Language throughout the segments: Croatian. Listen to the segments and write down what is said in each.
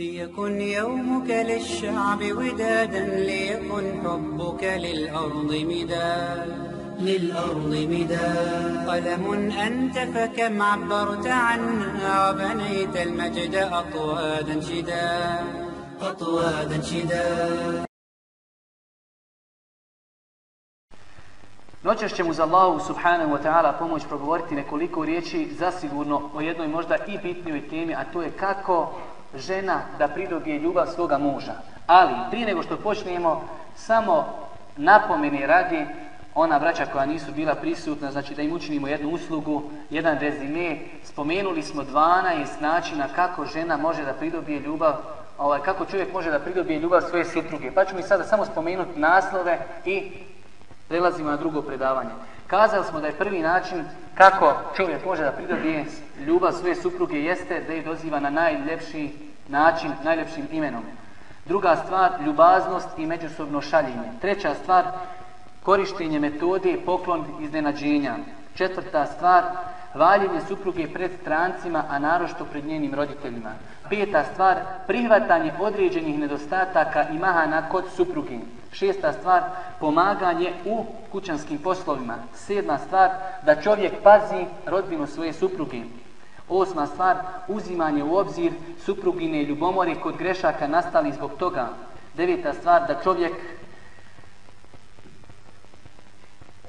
ليكن يومك للشعب ودادا ليكن حبك للأرض مداد للأرض مداد قلم أنت فكم عبرت عنها وبنيت المجد أطوادا شداد أطوادا شداد Noćas ćemo uz Allahu subhanahu wa ta'ala pomoć progovoriti nekoliko riječi zasigurno o jednoj možda i bitnijoj temi, a to je kako žena da pridobije ljubav svoga muža. Ali prije nego što počnemo, samo napomeni radi ona braća koja nisu bila prisutna, znači da im učinimo jednu uslugu, jedan rezime. Spomenuli smo 12 načina kako žena može da pridobije ljubav, ovaj, kako čovjek može da pridobije ljubav svoje supruge. Pa ću mi sada samo spomenuti naslove i prelazimo na drugo predavanje. Kazali smo da je prvi način kako čovjek može da pridobije ljubav svoje supruge jeste da je doziva na najljepši način, najljepšim imenom. Druga stvar, ljubaznost i međusobno šaljenje. Treća stvar, korištenje metode poklon iznenađenja. Četvrta stvar, valjenje supruge pred strancima, a narošto pred njenim roditeljima. Peta stvar, prihvatanje određenih nedostataka i mahana kod supruge. Šesta stvar, pomaganje u kućanskim poslovima. Sedma stvar, da čovjek pazi rodbinu svoje supruge. Osma stvar, uzimanje u obzir suprugine ljubomore kod grešaka nastali zbog toga. Deveta stvar, da čovjek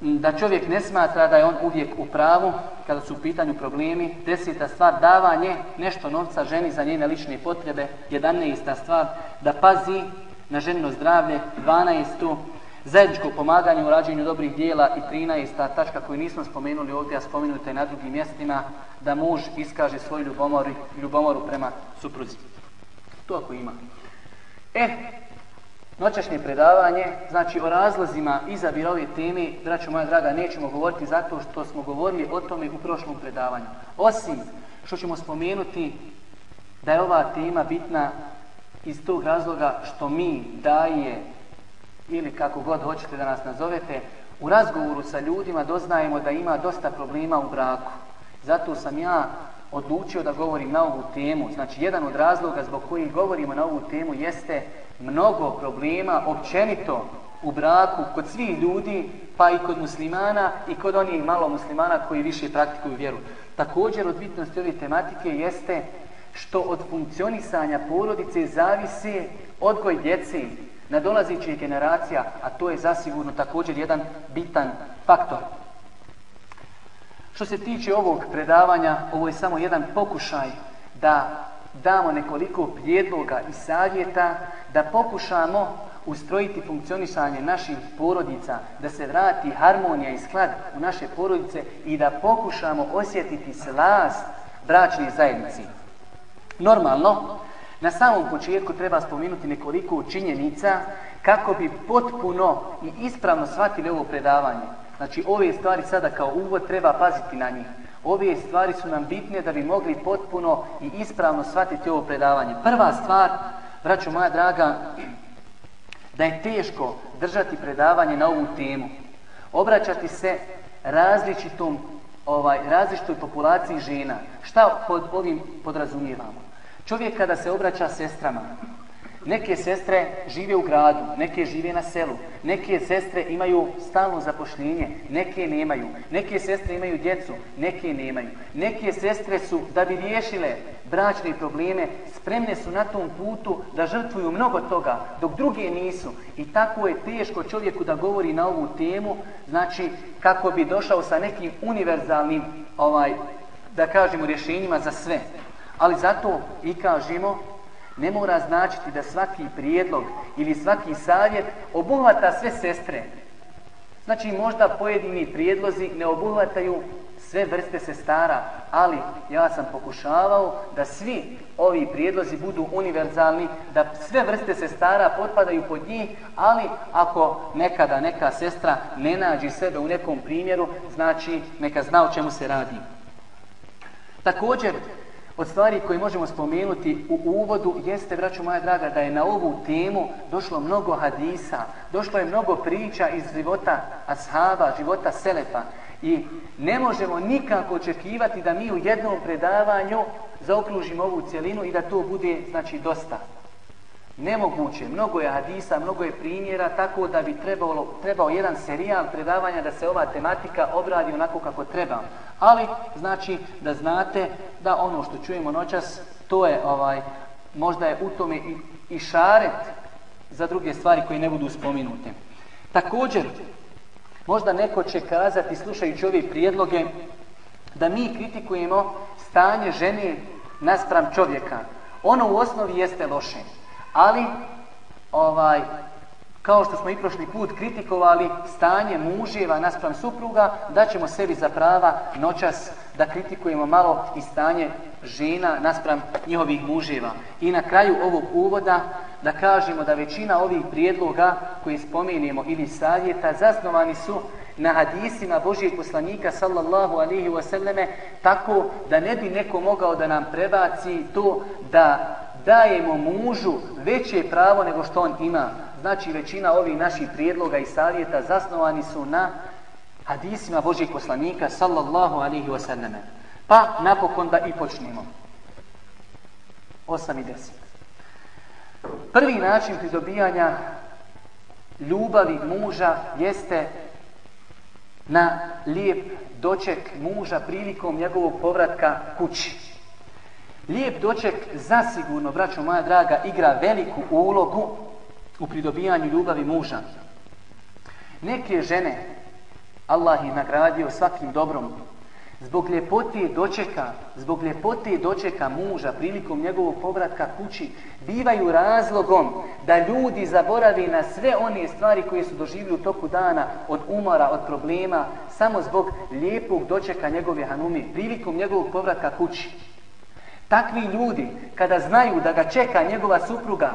da čovjek ne smatra da je on uvijek u pravu kada su u pitanju problemi. Deseta stvar, davanje nešto novca ženi za njene lične potrebe. Jedanesta stvar, da pazi na ženino zdravlje. 12. Zajedničko pomaganje u rađenju dobrih dijela i 13. tačka koju nismo spomenuli ovdje, a spomenuta je na drugim mjestima, da muž iskaže svoju ljubomoru, ljubomoru prema supruzi. To ako ima. E, noćašnje predavanje, znači o razlozima izabira ove teme, braćo moja draga, nećemo govoriti zato što smo govorili o tome u prošlom predavanju. Osim što ćemo spomenuti da je ova tema bitna iz tog razloga što mi daje ili kako god hoćete da nas nazovete, u razgovoru sa ljudima doznajemo da ima dosta problema u braku. Zato sam ja odlučio da govorim na ovu temu. Znači, jedan od razloga zbog kojih govorimo na ovu temu jeste mnogo problema općenito u braku kod svih ljudi, pa i kod muslimana i kod onih malo muslimana koji više praktikuju vjeru. Također od bitnosti ove tematike jeste što od funkcionisanja porodice zavisi odgoj djeci, nadolazećih generacija, a to je zasigurno također jedan bitan faktor. Što se tiče ovog predavanja, ovo je samo jedan pokušaj da damo nekoliko prijedloga i savjeta, da pokušamo ustrojiti funkcionisanje naših porodica, da se vrati harmonija i sklad u naše porodice i da pokušamo osjetiti slast bračnih zajednici. Normalno, na samom početku treba spomenuti nekoliko činjenica kako bi potpuno i ispravno shvatili ovo predavanje. Znači ove stvari sada kao uvod treba paziti na njih. Ove stvari su nam bitne da bi mogli potpuno i ispravno shvatiti ovo predavanje. Prva stvar, braćo moja draga, da je teško držati predavanje na ovu temu. Obraćati se različitom, ovaj, različitoj populaciji žena. Šta pod ovim podrazumijevamo? Čovjek kada se obraća sestrama, neke sestre žive u gradu, neke žive na selu, neke sestre imaju stalno zapošljenje, neke nemaju, neke sestre imaju djecu, neke nemaju. Neke sestre su, da bi riješile bračne probleme, spremne su na tom putu da žrtvuju mnogo toga, dok druge nisu. I tako je teško čovjeku da govori na ovu temu, znači kako bi došao sa nekim univerzalnim, ovaj, da kažemo, rješenjima za sve. Ali zato i kažemo, ne mora značiti da svaki prijedlog ili svaki savjet obuhvata sve sestre. Znači možda pojedini prijedlozi ne obuhvataju sve vrste sestara, ali ja sam pokušavao da svi ovi prijedlozi budu univerzalni, da sve vrste sestara potpadaju pod njih, ali ako nekada neka sestra ne nađi sebe u nekom primjeru, znači neka zna o čemu se radi. Također, od stvari koje možemo spomenuti u uvodu jeste, braću moja draga, da je na ovu temu došlo mnogo hadisa, došlo je mnogo priča iz života ashaba, života selefa i ne možemo nikako očekivati da mi u jednom predavanju zaokružimo ovu cjelinu i da to bude znači dosta. Nemoguće, mnogo je hadisa, mnogo je primjera, tako da bi trebalo, trebao jedan serijal predavanja da se ova tematika obradi onako kako treba. Ali, znači, da znate da ono što čujemo noćas, to je ovaj, možda je u tome i, i šaret za druge stvari koje ne budu spominute. Također, možda neko će kazati, slušajući ove prijedloge, da mi kritikujemo stanje žene naspram čovjeka. Ono u osnovi jeste loše. Ali, ovaj, kao što smo i prošli put kritikovali stanje muževa naspram supruga, da ćemo sebi za prava noćas da kritikujemo malo i stanje žena naspram njihovih muževa. I na kraju ovog uvoda da kažemo da većina ovih prijedloga koje spomenemo ili savjeta zasnovani su na hadisima Božijeg poslanika sallallahu alihi wasallame tako da ne bi neko mogao da nam prebaci to da dajemo mužu veće pravo nego što on ima. Znači većina ovih naših prijedloga i savjeta zasnovani su na hadisima Božih poslanika sallallahu alihi wasallam. Pa napokon da i počnemo. 8 i 10. Prvi način pridobijanja ljubavi muža jeste na lijep doček muža prilikom njegovog povratka kući. Lijep doček zasigurno, braćo moja draga, igra veliku ulogu u pridobijanju ljubavi muža. Neke žene, Allah ih nagradio svakim dobrom, zbog ljepote dočeka, zbog ljepote dočeka muža prilikom njegovog povratka kući, bivaju razlogom da ljudi zaboravi na sve one stvari koje su doživjeli u toku dana od umora, od problema, samo zbog lijepog dočeka njegove hanumi prilikom njegovog povratka kući. Takvi ljudi, kada znaju da ga čeka njegova supruga,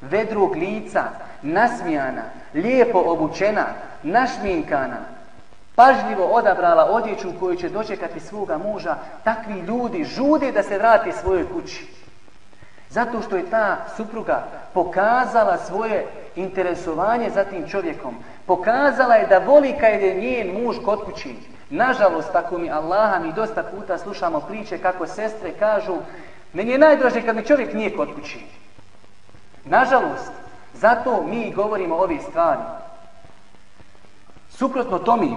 vedrog lica, nasmijana, lijepo obučena, našminkana, pažljivo odabrala odjeću koju će dočekati svoga muža, takvi ljudi žude da se vrati svojoj kući. Zato što je ta supruga pokazala svoje interesovanje za tim čovjekom. Pokazala je da voli kad je njen muž kod kući. Nažalost, tako mi Allaha, mi dosta puta slušamo priče kako sestre kažu meni je najdraže kad mi čovjek nije kod kući. Nažalost, zato mi govorimo ove stvari. Suprotno tomi,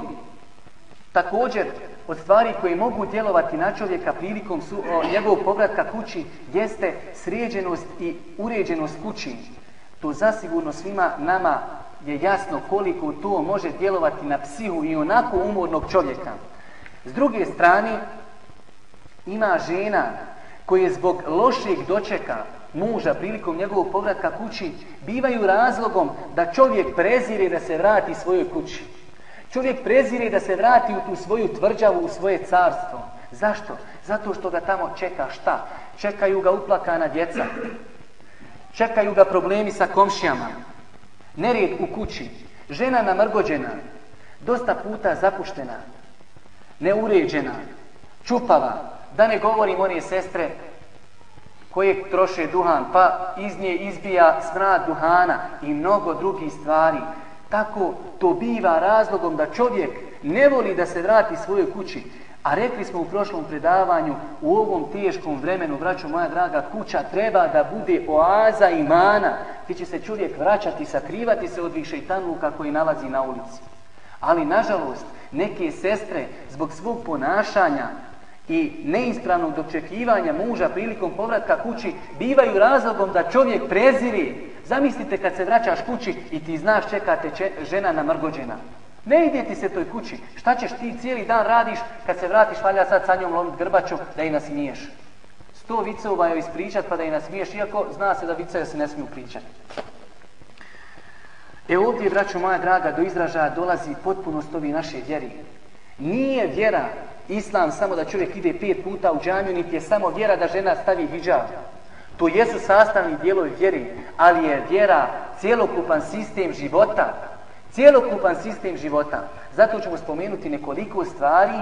također od stvari koje mogu djelovati na čovjeka prilikom su, o, njegovog povratka kući jeste sređenost i uređenost kući. To zasigurno svima nama je jasno koliko to može djelovati na psihu i onako umornog čovjeka. S druge strane, ima žena koje zbog lošeg dočeka muža prilikom njegovog povratka kući bivaju razlogom da čovjek prezire da se vrati svojoj kući. Čovjek prezire da se vrati u tu svoju tvrđavu, u svoje carstvo. Zašto? Zato što ga tamo čeka šta? Čekaju ga uplakana djeca. Čekaju ga problemi sa komšijama. Nerijed u kući. Žena namrgođena. Dosta puta zapuštena. Neuređena. Čupava. Da ne govorim one sestre koje troše duhan, pa iz nje izbija smrad duhana i mnogo drugih stvari. Tako to biva razlogom da čovjek ne voli da se vrati svojoj kući. A rekli smo u prošlom predavanju, u ovom teškom vremenu, braćo moja draga, kuća treba da bude oaza imana, gdje će se čovjek vraćati, sakrivati se od više šeitanuka koji nalazi na ulici. Ali, nažalost, neke sestre zbog svog ponašanja i neispravnog dočekivanja muža prilikom povratka kući bivaju razlogom da čovjek preziri Zamislite kad se vraćaš kući i ti znaš čekate če, žena namrgođena. Ne ide ti se toj kući. Šta ćeš ti cijeli dan radiš kad se vratiš valja sad sa njom lomit grbaču da i nasmiješ. Sto vicova joj ispričat pa da i nasmiješ iako zna se da viceje se ne smiju pričati. E ovdje, braćo moja draga, do izražaja dolazi potpunost ovi naše vjeri. Nije vjera islam samo da čovjek ide pet puta u džamiju, niti je samo vjera da žena stavi hijab. To jesu sastavni dijelovi vjeri, ali je vjera cijelokupan sistem života. Cijelokupan sistem života. Zato ćemo spomenuti nekoliko stvari,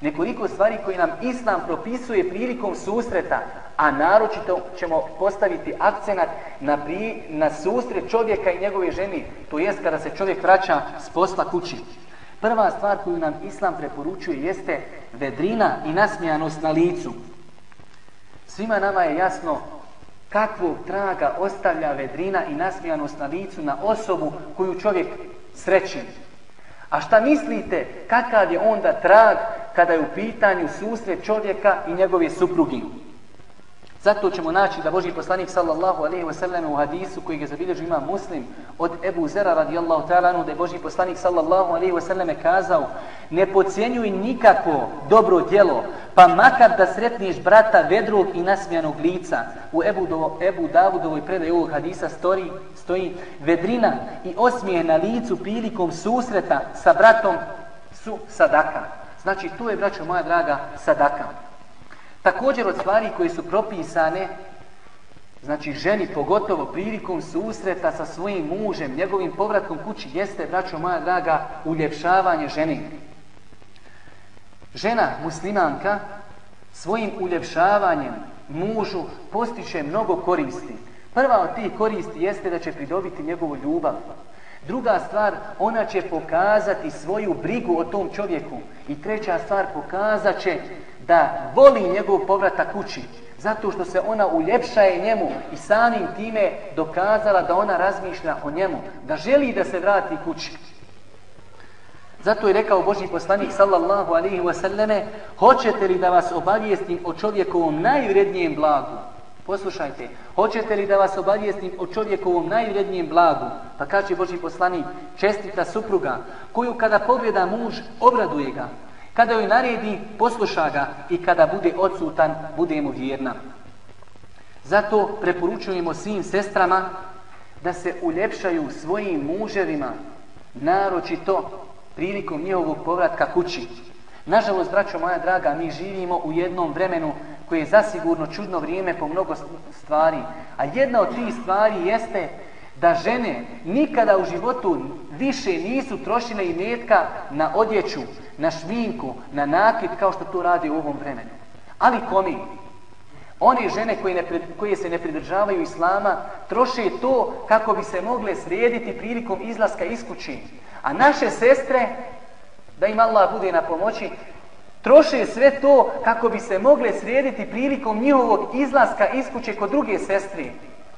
nekoliko stvari koje nam Islam propisuje prilikom susreta, a naročito ćemo postaviti akcenat na, pri, na susret čovjeka i njegove ženi, to jest kada se čovjek vraća s posla kući. Prva stvar koju nam Islam preporučuje jeste vedrina i nasmijanost na licu. Svima nama je jasno kakvog traga ostavlja vedrina i nasmijanost na licu na osobu koju čovjek sreći. A šta mislite, kakav je onda trag kada je u pitanju susret čovjeka i njegove suprugi? Zato ćemo naći da Boži poslanik sallallahu alaihi wa sallam u hadisu koji ga zabilježi ima muslim od Ebu Zera radijallahu ta'ala da je Boži poslanik sallallahu alaihi wa sallam kazao ne pocijenjuj nikako dobro djelo pa makar da sretniš brata vedrog i nasmijanog lica u Ebu, do, Ebu Davudovoj predaj ovog hadisa stoji, stoji vedrina i osmije na licu prilikom susreta sa bratom su sadaka. Znači to je braćo moja draga sadaka. Također od stvari koje su propisane, znači ženi pogotovo prilikom susreta sa svojim mužem, njegovim povratkom kući, jeste, braćo moja draga, uljepšavanje ženi. Žena muslimanka svojim uljepšavanjem mužu postiče mnogo koristi. Prva od tih koristi jeste da će pridobiti njegovu ljubav. Druga stvar, ona će pokazati svoju brigu o tom čovjeku. I treća stvar, pokazat će da voli njegov povratak kući. Zato što se ona uljepšaje njemu i samim time dokazala da ona razmišlja o njemu. Da želi da se vrati kući. Zato je rekao Boži poslanik sallallahu alaihi wasallame Hoćete li da vas obavijestim o čovjekovom najvrednijem blagu? Poslušajte, hoćete li da vas obavijestim o čovjekovom najvrednijem blagu? Pa kaže Boži poslanik, čestita supruga, koju kada pogleda muž, obraduje ga. Kada joj naredi, posluša ga i kada bude odsutan, bude mu vjerna. Zato preporučujemo svim sestrama da se uljepšaju svojim muževima, naročito prilikom njihovog povratka kući. Nažalost, braćo moja draga, mi živimo u jednom vremenu koje je zasigurno čudno vrijeme po mnogo stvari. A jedna od tih stvari jeste da žene nikada u životu više nisu trošile i metka na odjeću, na šminku, na nakit kao što to radi u ovom vremenu. Ali komi? One žene koje, ne, koje se ne pridržavaju islama troše to kako bi se mogle srediti prilikom izlaska iz kući. A naše sestre, da im Allah bude na pomoći, troše sve to kako bi se mogle srediti prilikom njihovog izlaska iz kuće kod druge sestri.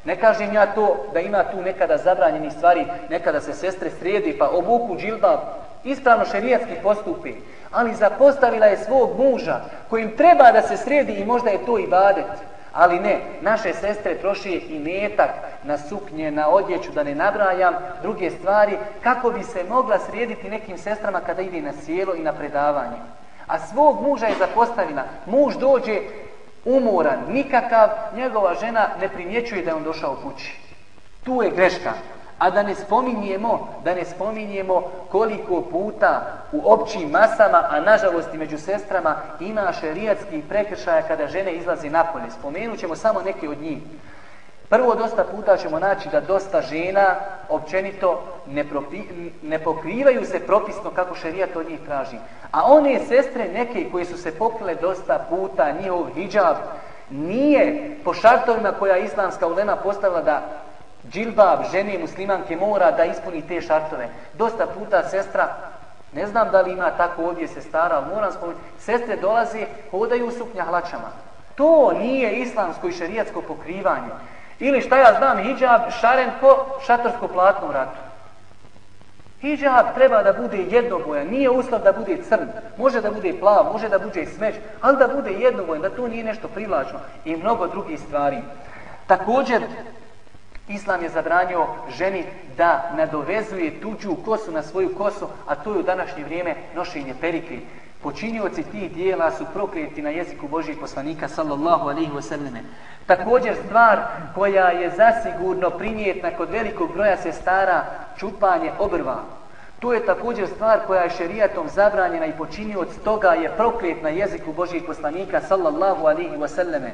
Ne kažem ja to da ima tu nekada zabranjenih stvari, nekada se sestre sredi pa obuku džilbab, ispravno šerijatski postupi, ali zapostavila je svog muža kojim treba da se sredi i možda je to i badet. Ali ne, naše sestre troši i metak na suknje, na odjeću, da ne nabrajam druge stvari, kako bi se mogla srediti nekim sestrama kada ide na sjelo i na predavanje. A svog muža je zapostavila. Muž dođe umoran, nikakav, njegova žena ne primjećuje da je on došao kući. Tu je greška. A da ne spominjemo, da ne spominjemo koliko puta u općim masama, a nažalost i među sestrama, ima šerijatskih prekršaja kada žene izlazi napolje. Spomenut ćemo samo neke od njih. Prvo, dosta puta ćemo naći da dosta žena općenito ne, propi, ne pokrivaju se propisno kako šerijat od njih traži. A one sestre neke koje su se pokrile dosta puta, njihov hijab, nije po šartovima koja islamska ulema postavila da džilbab žene muslimanke mora da ispuni te šartove. Dosta puta sestra, ne znam da li ima tako ovdje sestara, ali moram spomenuti, sestre dolaze, hodaju u suknja hlačama. To nije islamsko i šerijatsko pokrivanje. Ili šta ja znam, hijab šaren po šatorsko platnom ratu. Hijab treba da bude jednobojan, nije uslov da bude crn. Može da bude plav, može da bude smeć, ali da bude jednobojan, da to nije nešto privlačno i mnogo drugih stvari. Također, Islam je zabranio ženi da nadovezuje tuđu kosu na svoju kosu, a to je u današnje vrijeme nošenje perike. Počinioci tih dijela su proklijeti na jeziku Božih poslanika sallallahu alaihi wasallam. Također stvar koja je zasigurno primjetna kod velikog broja sestara čupanje obrva. To je također stvar koja je šerijatom zabranjena i počinioc toga je proklijet na jeziku Božih poslanika sallallahu alaihi wasallam.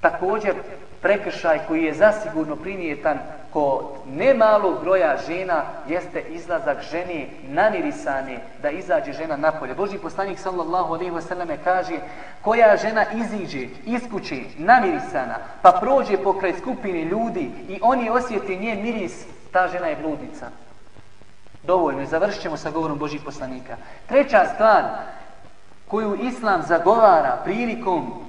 Također prekršaj koji je zasigurno primjetan kod nemalog broja žena jeste izlazak žene namirisane da izađe žena napolje. Boži poslanik sallallahu alaihi wa sallam kaže koja žena iziđe iz kuće namirisana pa prođe pokraj skupine ljudi i oni osjeti njen miris, ta žena je bludnica. Dovoljno je, završit ćemo sa govorom Božih poslanika. Treća stvar koju Islam zagovara prilikom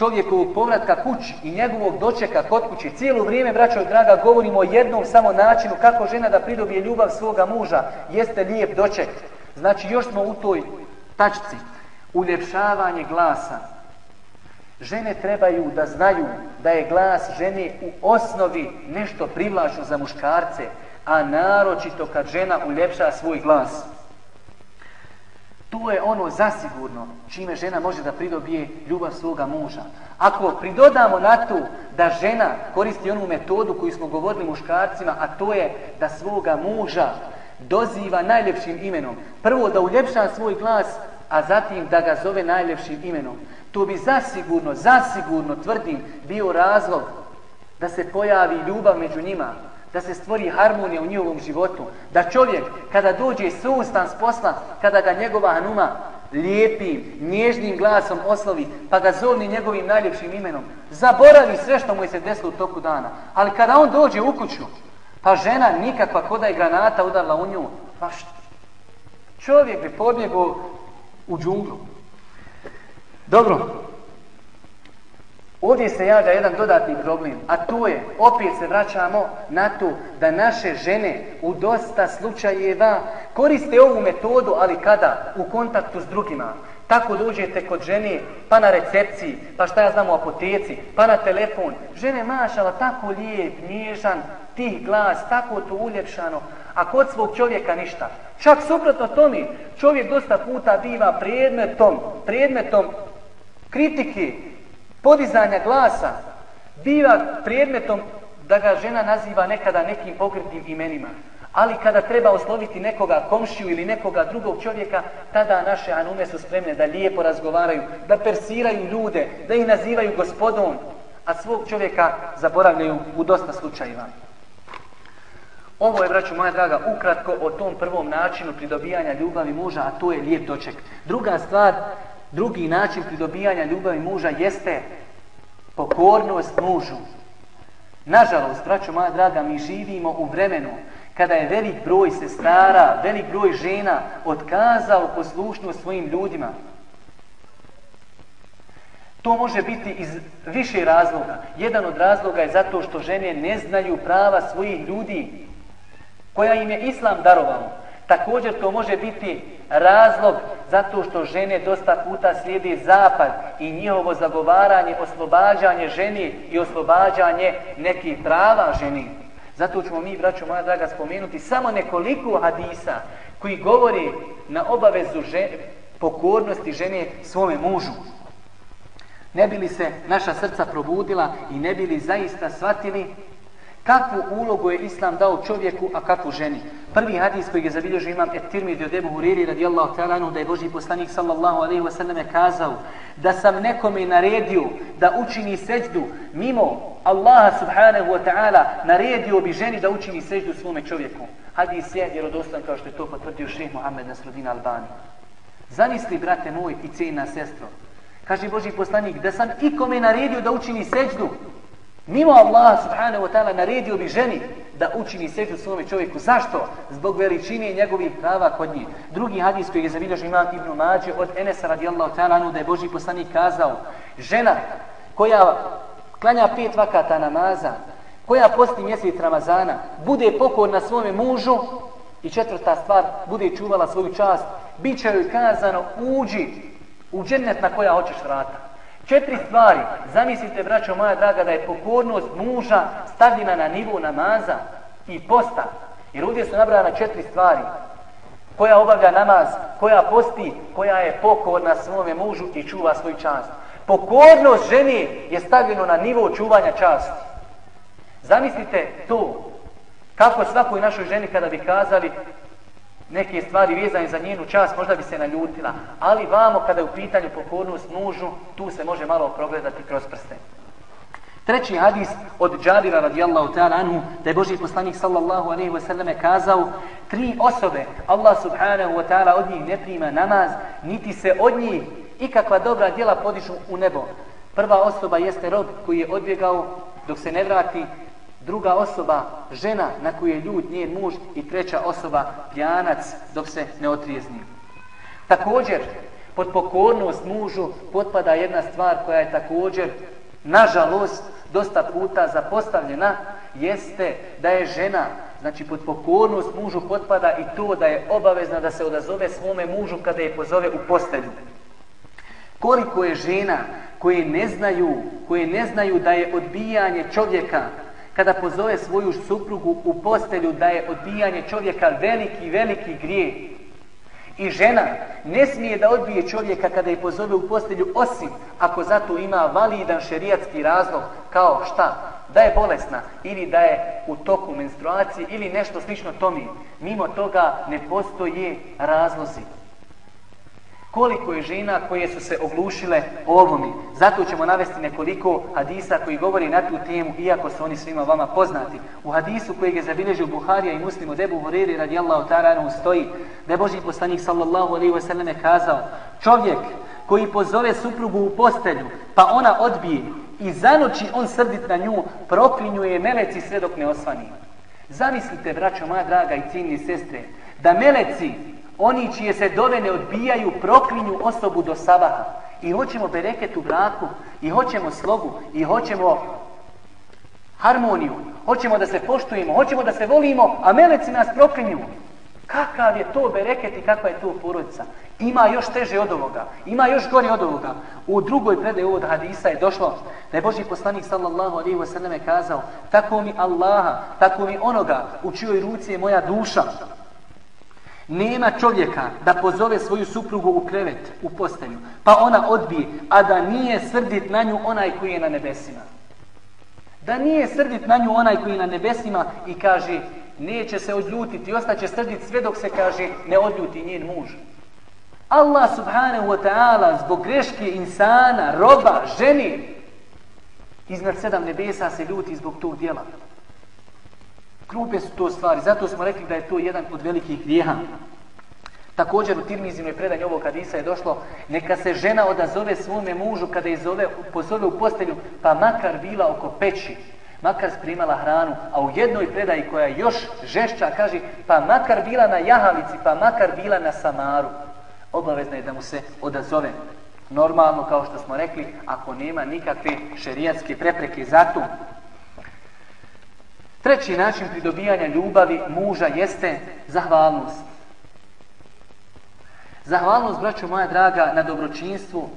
čovjekovog povratka kući i njegovog dočeka kod kuće. Cijelo vrijeme, braćo draga, govorimo o jednom samo načinu kako žena da pridobije ljubav svoga muža. Jeste lijep doček. Znači, još smo u toj tačci. Uljepšavanje glasa. Žene trebaju da znaju da je glas žene u osnovi nešto privlačno za muškarce, a naročito kad žena uljepša svoj glas. To je ono zasigurno čime žena može da pridobije ljubav svoga muža. Ako pridodamo na to da žena koristi onu metodu koju smo govorili muškarcima, a to je da svoga muža doziva najljepšim imenom. Prvo da uljepša svoj glas, a zatim da ga zove najljepšim imenom. To bi zasigurno, zasigurno tvrdim bio razlog da se pojavi ljubav među njima, da se stvori harmonija u njihovom životu, da čovjek kada dođe sustan s posla, kada ga njegova hanuma lijepim, nježnim glasom oslovi, pa ga zovni njegovim najljepšim imenom, zaboravi sve što mu je se desilo u toku dana. Ali kada on dođe u kuću, pa žena nikakva koda je granata udarla u nju, pa što? Čovjek bi pobjegao u džunglu. Dobro, Ovdje se javlja jedan dodatni problem, a to je, opet se vraćamo na to da naše žene u dosta slučajeva koriste ovu metodu, ali kada? U kontaktu s drugima. Tako dođete kod žene, pa na recepciji, pa šta ja znam u apoteci, pa na telefon. Žene mašala tako lijep, nježan, tih glas, tako to uljepšano, a kod svog čovjeka ništa. Čak suprotno tome, čovjek dosta puta biva predmetom, predmetom kritike, podizanja glasa biva predmetom da ga žena naziva nekada nekim pokretnim imenima. Ali kada treba osloviti nekoga komšiju ili nekoga drugog čovjeka, tada naše anume su spremne da lijepo razgovaraju, da persiraju ljude, da ih nazivaju gospodom, a svog čovjeka zaboravljaju u dosta slučajeva. Ovo je, braću moja draga, ukratko o tom prvom načinu pridobijanja ljubavi muža, a to je lijep doček. Druga stvar Drugi način pridobijanja ljubavi muža jeste pokornost mužu. Nažalost, braćo moja draga, mi živimo u vremenu kada je velik broj sestara, velik broj žena otkazao poslušnost svojim ljudima. To može biti iz više razloga. Jedan od razloga je zato što žene ne znaju prava svojih ljudi koja im je Islam darovao. Također to može biti razlog zato što žene dosta puta slijedi zapad i njihovo zagovaranje, oslobađanje ženi i oslobađanje nekih prava ženi. Zato ćemo mi, braćo moja draga, spomenuti samo nekoliko hadisa koji govori na obavezu pokornosti žene svome mužu. Ne bi li se naša srca probudila i ne bi li zaista shvatili Kakvu ulogu je Islam dao čovjeku, a kakvu ženi? Prvi hadis koji je zabilježio imam Etirmid od Ebu Huriri radijallahu ta'ala da je Boži poslanik sallallahu alaihi wa je kazao da sam nekome naredio da učini seđdu mimo Allaha subhanahu wa ta'ala naredio bi ženi da učini seđdu svome čovjeku. Hadis je vjerodostan kao što je to potvrdio šeh Muhammed Nasrudin Albani. Zamisli, brate moj i cijena sestro, kaže Boži poslanik, da sam ikome naredio da učini seđdu, Mimo Allah subhanahu wa ta'ala naredio bi ženi da učini sežu svome čovjeku. Zašto? Zbog veličine njegovih prava kod njih. Drugi hadis koji je zabilježio imam Ibn Mađe od Enesa radijallahu ta'ala da je Boži poslanik kazao žena koja klanja pet vakata namaza, koja posti mjesec Ramazana, bude pokorna svome mužu i četvrta stvar, bude čuvala svoju čast, bit će joj kazano uđi u džennet na koja hoćeš vrata. Četiri stvari. Zamislite, braćo moja draga, da je pokornost muža stavljena na nivo namaza i posta. Jer ovdje su nabrana četiri stvari. Koja obavlja namaz, koja posti, koja je pokorna svome mužu i čuva svoj čast. Pokornost ženi je stavljeno na nivo čuvanja časti. Zamislite to. Kako svakoj našoj ženi kada bi kazali neke stvari vezane za njenu čast, možda bi se naljutila. Ali vamo, kada je u pitanju pokornost mužu, tu se može malo progledati kroz prste. Treći hadis od Džabira radijallahu ta'ala anhu, da je Boži poslanik sallallahu alaihi wasallam kazao, tri osobe, Allah subhanahu wa ta'ala od njih ne prima namaz, niti se od njih ikakva dobra djela podižu u nebo. Prva osoba jeste rob koji je odbjegao dok se ne vrati druga osoba žena na koju je ljud njen muž i treća osoba pjanac dok se ne otrijezni. Također, Pod pokornost mužu potpada jedna stvar koja je također, nažalost, dosta puta zapostavljena, jeste da je žena, znači pod pokornost mužu potpada i to da je obavezna da se odazove svome mužu kada je pozove u postelju. Koliko je žena koje ne znaju, koje ne znaju da je odbijanje čovjeka kada pozove svoju suprugu u postelju da je odbijanje čovjeka veliki, veliki grijeh. I žena ne smije da odbije čovjeka kada je pozove u postelju osim ako zato ima validan šerijatski razlog kao šta? Da je bolesna ili da je u toku menstruacije ili nešto slično tome. Mimo toga ne postoje razlozi. Koliko je žena koje su se oglušile ovome. Zato ćemo navesti nekoliko hadisa koji govori na tu temu, iako su oni svima vama poznati. U hadisu kojeg je zabilježio Buharija i muslim od Ebu radijallahu ta'ala stoji da je Boži poslanik sallallahu alaihi wasallam kazao čovjek koji pozove suprugu u postelju pa ona odbije i zanoći on srdit na nju proklinjuje meleci sve dok ne osvani. Zamislite, braćo moja draga i cijenije sestre, da meleci oni čije se dove ne odbijaju proklinju osobu do sabaha. I hoćemo bereket u braku, i hoćemo slogu, i hoćemo harmoniju, hoćemo da se poštujemo, hoćemo da se volimo, a meleci nas proklinju. Kakav je to bereket i kakva je to porodica? Ima još teže od ovoga, ima još gori od ovoga. U drugoj predaj ovog hadisa je došlo da je Boži poslanik sallallahu alaihi wa sallam kazao tako mi Allaha, tako mi onoga u čijoj ruci je moja duša, nema čovjeka da pozove svoju suprugu u krevet, u postelju, pa ona odbije, a da nije srdit na nju onaj koji je na nebesima. Da nije srdit na nju onaj koji je na nebesima i kaže, neće se odljutiti, ostaće srdit sve dok se kaže, ne odljuti njen muž. Allah subhanahu wa ta'ala zbog greške insana, roba, ženi, iznad sedam nebesa se ljuti zbog tog djela. Grube su to stvari, zato smo rekli da je to jedan od velikih grijeha. Također u Tirmizinoj predanju ovog hadisa je došlo neka se žena odazove svome mužu kada je zove, pozove u postelju, pa makar bila oko peći, makar sprimala hranu, a u jednoj predaji koja je još žešća kaže pa makar bila na jahalici, pa makar bila na samaru. Obavezno je da mu se odazove. Normalno, kao što smo rekli, ako nema nikakve šerijatske prepreke za to. Treći način pridobijanja ljubavi muža jeste zahvalnost. Zahvalnost, braćo moja draga, na dobročinstvu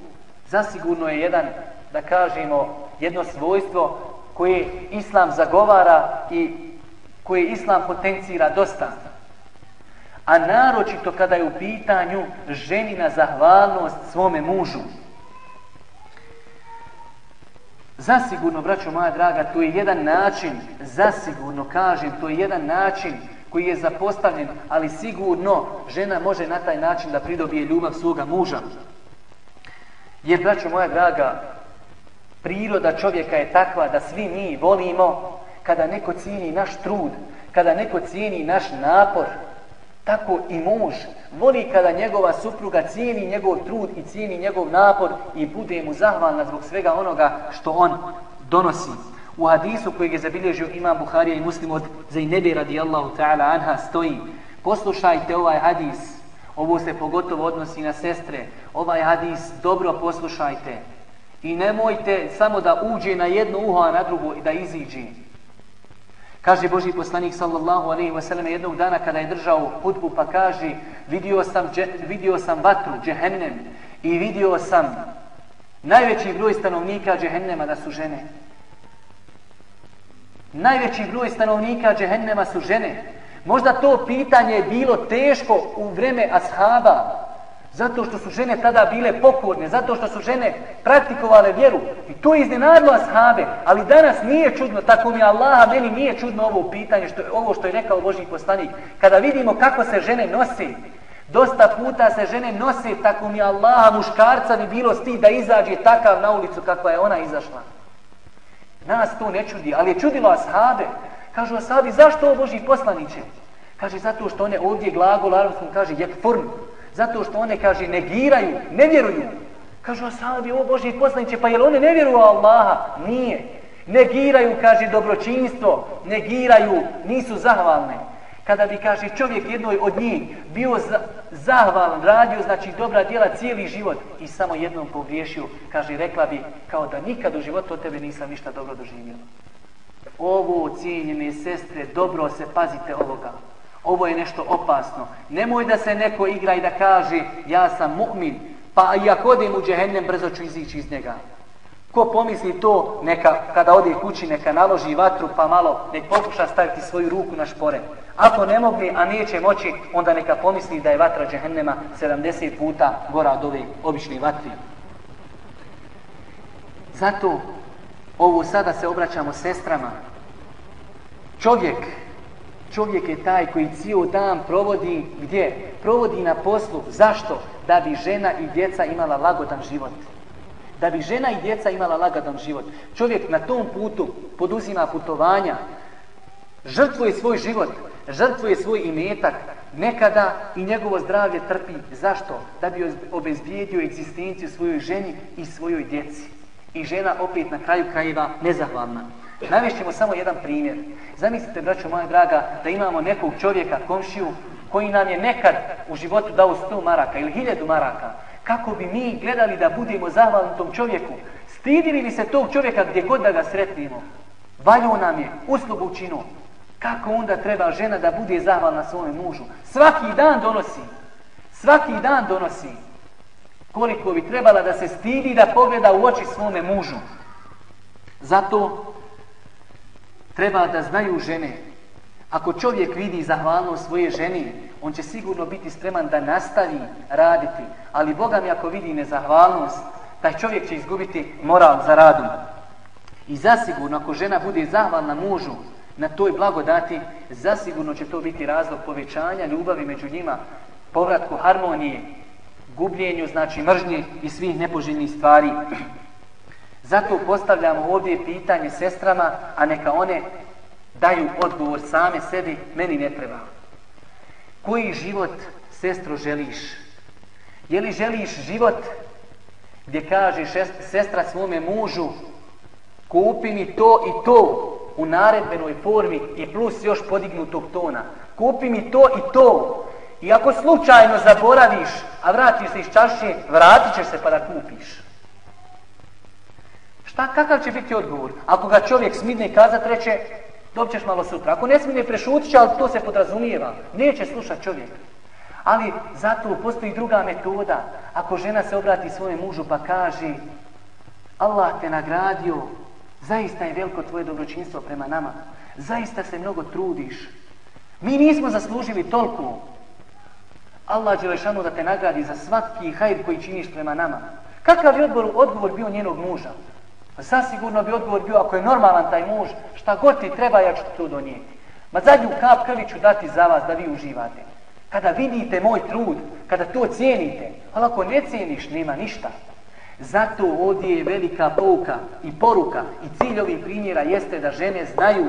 zasigurno je jedan, da kažemo, jedno svojstvo koje Islam zagovara i koje Islam potencira dosta. A naročito kada je u pitanju ženina zahvalnost svome mužu. Zasigurno, braćo moja draga, to je jedan način, zasigurno kažem, to je jedan način koji je zapostavljen, ali sigurno žena može na taj način da pridobije ljubav svoga muža. Jer, braćo moja draga, priroda čovjeka je takva da svi mi volimo kada neko cijeni naš trud, kada neko cijeni naš napor, tako i muž voli kada njegova supruga cijeni njegov trud i cijeni njegov napor i bude mu zahvalna zbog svega onoga što on donosi. U hadisu kojeg je zabilježio imam Buharija i muslim od Zajnebi radijallahu ta'ala anha stoji poslušajte ovaj hadis ovo se pogotovo odnosi na sestre ovaj hadis dobro poslušajte i nemojte samo da uđe na jedno uho a na drugo i da iziđe Kaže Boži poslanik sallallahu alaihi wa sallam jednog dana kada je držao hudbu pa kaže vidio sam, vidio sam vatru, džehennem i vidio sam najveći broj stanovnika džehennema da su žene. Najveći broj stanovnika džehennema su žene. Možda to pitanje je bilo teško u vreme ashaba, zato što su žene tada bile pokorne, zato što su žene praktikovale vjeru. I to je iznenadilo ashabe, ali danas nije čudno, tako mi Allaha, meni nije čudno ovo pitanje, što, ovo što je rekao Boži poslanik. Kada vidimo kako se žene nosi, dosta puta se žene nose, tako mi Allaha, muškarca bi bilo stid da izađe takav na ulicu kakva je ona izašla. Nas to ne čudi, ali je čudilo ashabe. Kažu ashabi, zašto ovo Boži poslaniće? Kaže, zato što one ovdje glagol arabskom kaže, jek furn. Zato što one, kaže, negiraju, ne vjeruju. Kažu ashabi, ovo Boži poslaniće, pa jel one ne vjeruju Allaha? Nije. Negiraju, kaže, dobročinstvo, negiraju, nisu zahvalne. Kada bi, kaže, čovjek jednoj od njih bio zahvalan, radio, znači dobra djela cijeli život i samo jednom pogriješio, kaže, rekla bi, kao da nikad u životu od tebe nisam ništa dobro doživjela. Ovo, cijenjene sestre, dobro se pazite ovoga. Ovo je nešto opasno. Nemoj da se neko igra i da kaže, ja sam mu'min, pa i ako odem u džehennem, brzo ću izići iz njega. Ko pomisli to, neka, kada ode kući, neka naloži vatru, pa malo, nek pokuša staviti svoju ruku na špore. Ako ne mogli, a neće moći, onda neka pomisli da je vatra džehennema 70 puta gora od ove obične vatri. Zato ovo sada se obraćamo sestrama. Čovjek, čovjek je taj koji cijel dan provodi gdje? Provodi na poslu. Zašto? Da bi žena i djeca imala lagodan život. Da bi žena i djeca imala lagadan život. Čovjek na tom putu poduzima putovanja, žrtvuje svoj život, žrtvuje svoj imetak, nekada i njegovo zdravlje trpi. Zašto? Da bi obezbijedio egzistenciju svojoj ženi i svojoj djeci. I žena opet na kraju krajeva nezahvalna. Navješćemo samo jedan primjer. Zamislite, braćo moja draga, da imamo nekog čovjeka, komšiju, koji nam je nekad u životu dao sto maraka ili hiljadu maraka. Kako bi mi gledali da budemo zahvalni tom čovjeku? Stidili li se tog čovjeka gdje god da ga sretnimo? Valju nam je, uslugu učinu. Kako onda treba žena da bude zahvalna svome mužu? Svaki dan donosi. Svaki dan donosi. Koliko bi trebala da se stidi da pogleda u oči svome mužu. Zato treba da znaju žene. Ako čovjek vidi zahvalnost svoje ženi, on će sigurno biti spreman da nastavi raditi. Ali Boga mi ako vidi nezahvalnost, taj čovjek će izgubiti moral za radom. I zasigurno ako žena bude zahvalna mužu, na toj blagodati, zasigurno će to biti razlog povećanja ljubavi među njima, povratku harmonije, gubljenju, znači mržnje i svih nepoželjnih stvari. Zato postavljamo ovdje pitanje sestrama, a neka one daju odgovor same sebi, meni ne treba. Koji život, sestro, želiš? Je li želiš život gdje kaže sestra svome mužu kupi mi to i to u naredbenoj formi i plus još podignutog tona. Kupi mi to i to. I ako slučajno zaboraviš, a vratiš se iz čašće, vratit ćeš se pa da kupiš. Šta, kakav će biti odgovor? Ako ga čovjek smidne kazat, reće, dobćeš malo sutra. Ako ne smidne, prešutit će, ali to se podrazumijeva. Neće slušat čovjek. Ali zato postoji druga metoda. Ako žena se obrati svojem mužu pa kaže, Allah te nagradio, Zaista je veliko tvoje dobročinstvo prema nama. Zaista se mnogo trudiš. Mi nismo zaslužili toliko. Allah Đelešanu da te nagradi za svaki hajr koji činiš prema nama. Kakav je odgovor bio njenog muža? Pa zasigurno bi odgovor bio ako je normalan taj muž, šta god ti treba ja ću to donijeti. Ma zadnju kap krvi ću dati za vas da vi uživate. Kada vidite moj trud, kada to cijenite, ali ako ne cijeniš, nema ništa. Zato ovdje je velika pouka i poruka i cilj ovih primjera jeste da žene znaju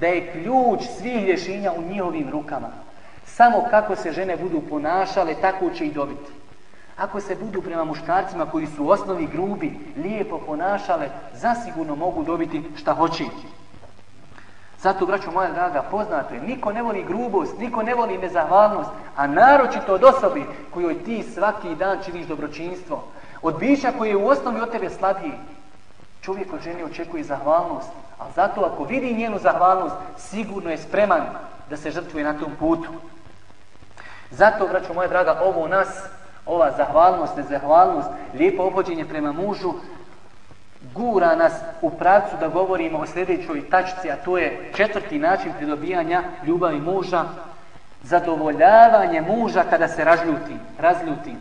da je ključ svih rješenja u njihovim rukama. Samo kako se žene budu ponašale, tako će i dobiti. Ako se budu prema muškarcima koji su u osnovi grubi, lijepo ponašale, zasigurno mogu dobiti šta hoće. Zato, braćo moja draga, poznato je, niko ne voli grubost, niko ne voli nezahvalnost, a naročito od osobi kojoj ti svaki dan činiš dobročinstvo, od bića koji je u osnovi od tebe slabiji. Čovjek od žene očekuje zahvalnost, ali zato ako vidi njenu zahvalnost, sigurno je spreman da se žrtvuje na tom putu. Zato, braćo moja draga, ovo nas, ova zahvalnost, nezahvalnost, lijepo obhođenje prema mužu, gura nas u pravcu da govorimo o sljedećoj tačci, a to je četvrti način pridobijanja ljubavi muža, zadovoljavanje muža kada se razljuti. razljuti.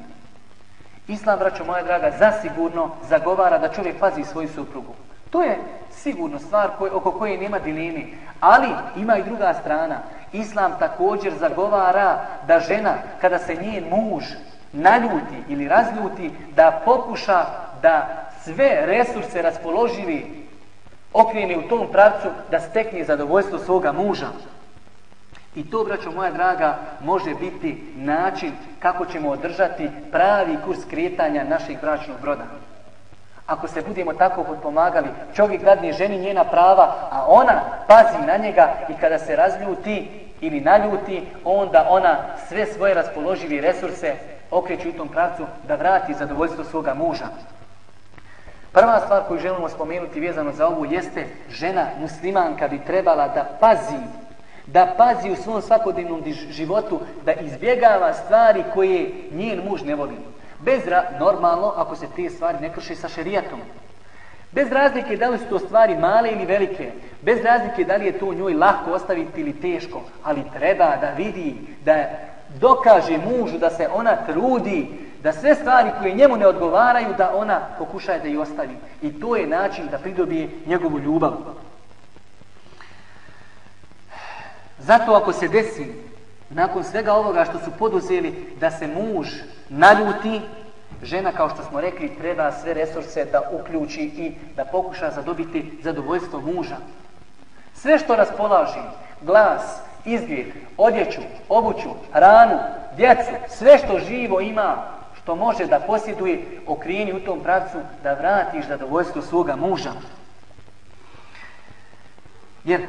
Islam, braćo moja draga, zasigurno zagovara da čovjek pazi svoju suprugu. To je sigurno stvar oko koje nema dilemi. Ali ima i druga strana. Islam također zagovara da žena, kada se njen muž naljuti ili razljuti, da pokuša da sve resurse raspoloživi okrene u tom pravcu da stekne zadovoljstvo svoga muža. I to, braćo moja draga, može biti način kako ćemo održati pravi kurs kretanja našeg bračnog broda. Ako se budemo tako potpomagali, čovjek dadne ženi njena prava, a ona pazi na njega i kada se razljuti ili naljuti, onda ona sve svoje raspoložive resurse okreće u tom pravcu da vrati zadovoljstvo svoga muža. Prva stvar koju želimo spomenuti vezano za ovu jeste žena muslimanka bi trebala da pazi da pazi u svom svakodnevnom životu, da izbjegava stvari koje njen muž ne voli. Bez normalno, ako se te stvari ne krše sa šerijatom. Bez razlike da li su to stvari male ili velike, bez razlike da li je to njoj lako ostaviti ili teško, ali treba da vidi, da dokaže mužu da se ona trudi, da sve stvari koje njemu ne odgovaraju, da ona pokušaje da ih ostavi. I to je način da pridobije njegovu ljubav. Zato ako se desi, nakon svega ovoga što su poduzeli, da se muž naljuti, žena, kao što smo rekli, treba sve resurse da uključi i da pokuša zadobiti zadovoljstvo muža. Sve što raspolaži, glas, izgled, odjeću, obuću, ranu, djecu, sve što živo ima, što može da posjeduje, okrijeni u tom pravcu da vratiš zadovoljstvo svoga muža. Jer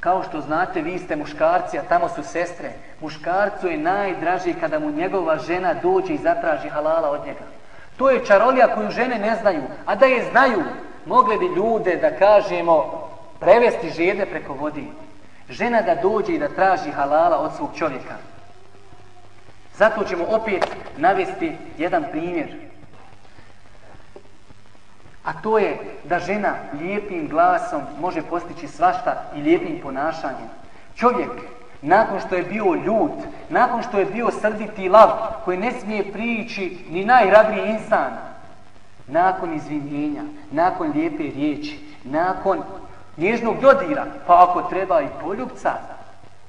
kao što znate, vi ste muškarci, a tamo su sestre. Muškarcu je najdraži kada mu njegova žena dođe i zatraži halala od njega. To je čarolija koju žene ne znaju, a da je znaju, mogli bi ljude, da kažemo, prevesti žede preko vodi. Žena da dođe i da traži halala od svog čovjeka. Zato ćemo opet navesti jedan primjer. A to je da žena lijepim glasom može postići svašta i lijepim ponašanjem. Čovjek, nakon što je bio ljut, nakon što je bio srditi lav, koji ne smije prići ni najhrabriji insan, nakon izvinjenja, nakon lijepe riječi, nakon nježnog dodira, pa ako treba i poljubca,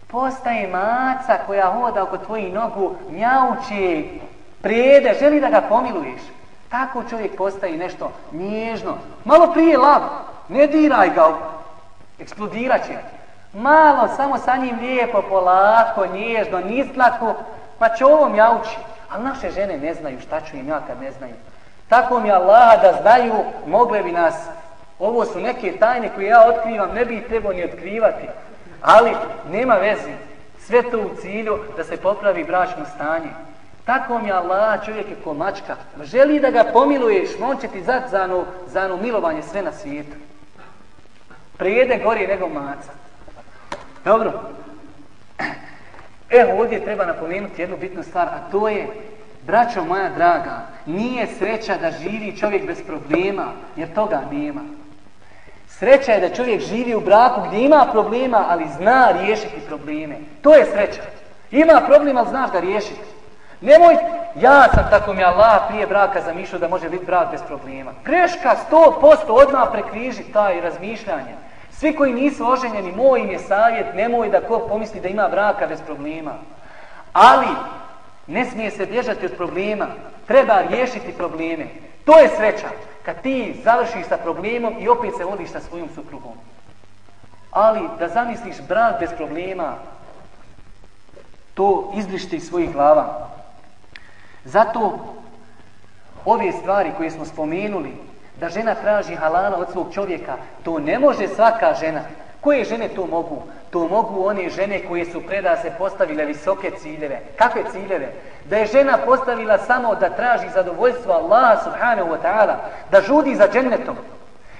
postaje maca koja hoda oko tvojih nogu, mjauče, prijede, želi da ga pomiluješ. Tako čovjek postaje nešto nježno. Malo prije lav, ne diraj ga, eksplodirat će. Malo, samo sa njim lijepo, polako, nježno, nistlako, pa će ovom jauči. Ali naše žene ne znaju šta ću im ja kad ne znaju. Tako mi Allah da znaju, mogle bi nas, ovo su neke tajne koje ja otkrivam, ne bi ih trebao ni otkrivati. Ali nema veze. Sve to u cilju da se popravi bračno stanje. Tako mi Allah, čovjek je ko mačka. Želi da ga pomiluješ, on će ti zat za ono, milovanje sve na svijetu. Prijede gori nego maca. Dobro. Evo ovdje treba napomenuti jednu bitnu stvar, a to je, braćo moja draga, nije sreća da živi čovjek bez problema, jer toga nema. Sreća je da čovjek živi u braku gdje ima problema, ali zna riješiti probleme. To je sreća. Ima problem, ali znaš ga riješiti. Nemoj, ja sam tako mi Allah prije braka zamišljao da može biti brak bez problema. Greška posto odmah prekriži taj razmišljanje. Svi koji nisu oženjeni, moj im je savjet, nemoj da ko pomisli da ima braka bez problema. Ali, ne smije se bježati od problema. Treba riješiti probleme. To je sreća. Kad ti završiš sa problemom i opet se voliš sa svojom suprugom. Ali da zamisliš brak bez problema, to izlište iz svojih glava. Zato ove stvari koje smo spomenuli, da žena traži halala od svog čovjeka, to ne može svaka žena. Koje žene to mogu? To mogu one žene koje su preda se postavile visoke ciljeve. Kakve ciljeve? Da je žena postavila samo da traži zadovoljstvo Allaha subhanahu wa ta'ala, da žudi za džennetom.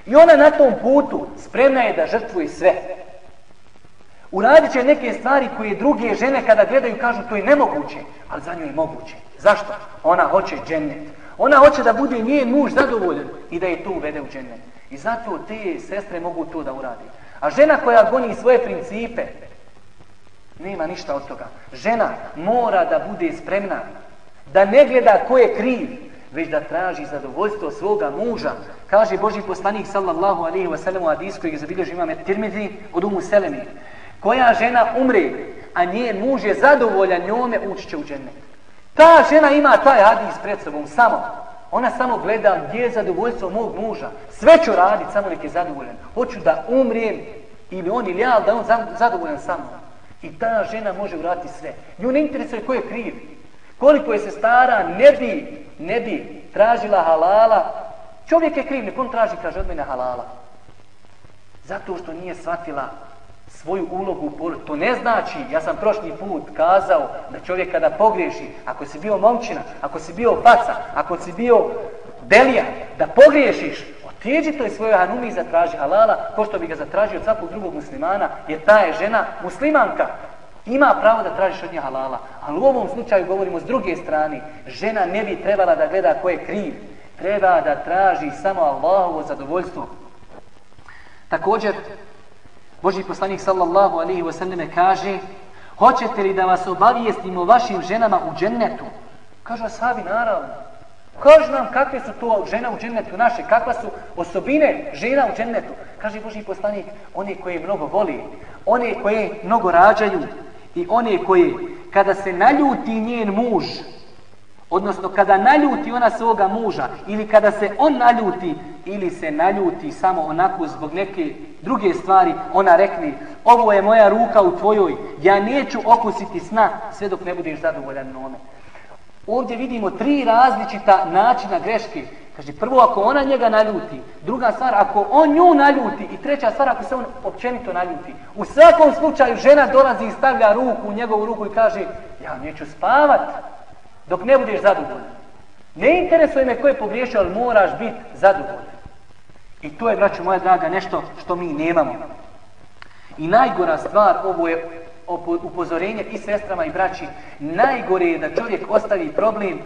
I ona na tom putu spremna je da žrtvuje sve. Uradit će neke stvari koje druge žene kada gledaju kažu to je nemoguće, ali za nju je moguće. Zašto? Ona hoće džennet. Ona hoće da bude njen muž zadovoljan i da je to uvede u džennet. I zato te sestre mogu to da uradi. A žena koja goni svoje principe, nema ništa od toga. Žena mora da bude spremna, da ne gleda ko je kriv, već da traži zadovoljstvo svoga muža. Kaže Boži poslanik sallallahu alaihi wa sallam u hadisku kojeg zabilježi imame Tirmidhi od umu Selemi. Koja žena umre, a njen muž je zadovoljan njome, ući će u džennet. Ta žena ima taj hadis pred sobom samo. Ona samo gleda gdje je zadovoljstvo mog muža. Sve ću raditi, samo nek je zadovoljan. Hoću da umrijem ili on ili ja, da on zadovoljan samo. I ta žena može uraditi sve. Nju ne interesuje ko je kriv. Koliko je se stara, ne bi, ne bi tražila halala. Čovjek je kriv, nek on traži, kaže od mene halala. Zato što nije shvatila svoju ulogu u porodici. To ne znači, ja sam prošli put kazao da čovjek kada pogriješi, ako si bio momčina, ako si bio faca, ako si bio belija, da pogriješiš, otiđi to iz svoje hanumi i zatraži halala, ko što bi ga zatražio od svakog drugog muslimana, jer ta je žena muslimanka. Ima pravo da tražiš od nje halala. Ali u ovom slučaju govorimo s druge strane. Žena ne bi trebala da gleda ko je kriv. Treba da traži samo Allahovo zadovoljstvo. Također, Boži poslanik sallallahu alaihi wasallam kaže Hoćete li da vas obavijestimo vašim ženama u džennetu? Kaže ashabi, naravno. Kaži nam kakve su to žene u džennetu naše, kakva su osobine žena u džennetu. Kaže Boži poslanik, one koje mnogo voli, one koje mnogo rađaju i one koje kada se naljuti njen muž, odnosno kada naljuti ona svoga muža ili kada se on naljuti ili se naljuti samo onako zbog neke druge stvari, ona rekli ovo je moja ruka u tvojoj, ja neću okusiti sna sve dok ne budeš zadovoljan nome. Ovdje vidimo tri različita načina greške. Kaže, prvo ako ona njega naljuti, druga stvar ako on nju naljuti i treća stvar ako se on općenito naljuti. U svakom slučaju žena dolazi i stavlja ruku u njegovu ruku i kaže, ja neću spavat dok ne budeš zadovoljan. Ne interesuje me ko je pogriješio, ali moraš biti zadovoljan. I to je, braćo moja draga, nešto što mi nemamo. I najgora stvar, ovo je upozorenje i sestrama i braći, najgore je da čovjek ostavi problem